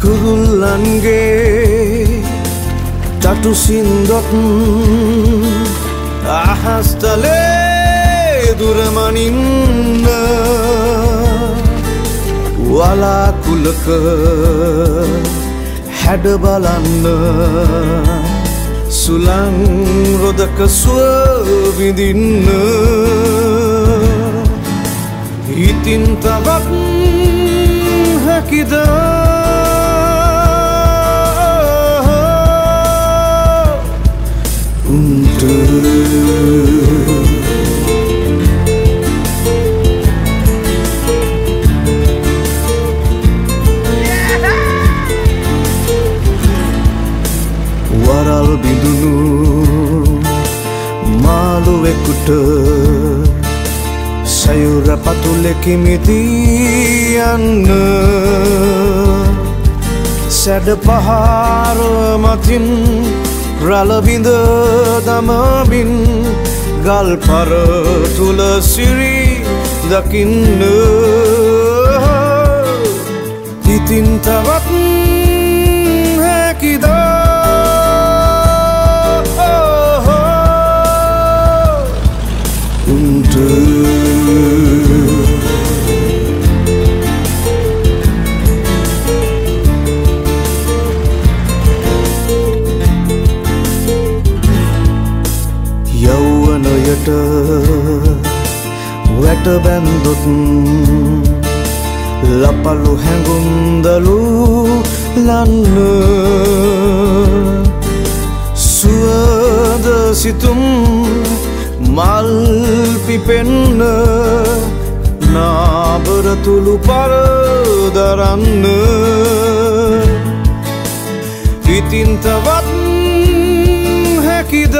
සෙල්ලන්ගේ තටු සින්දොත් අහස්තලේ දුරමනින්න වලාකුලක හැඩ බලන්න සුලං රොදක සුවවිදින්න ඉතින් තවත් හැකිද? වරල් බිඳුණු මාළුවෙකුට සයුර පතුලෙකිමිදී යන්න සැඩ පහාර මතින් රලබිඳ දමමින් ගල් පර තුළ සිරි දකින්න. ඉතින් තවත් යෞවනයට වැට බැන්දොත් ලපලු හැඟුම්දලු ලන්න සුවද සිතුම් මල් පිපෙන්න නාබරතුළු පරදරන්න ඉතින් තවත් හැකිද?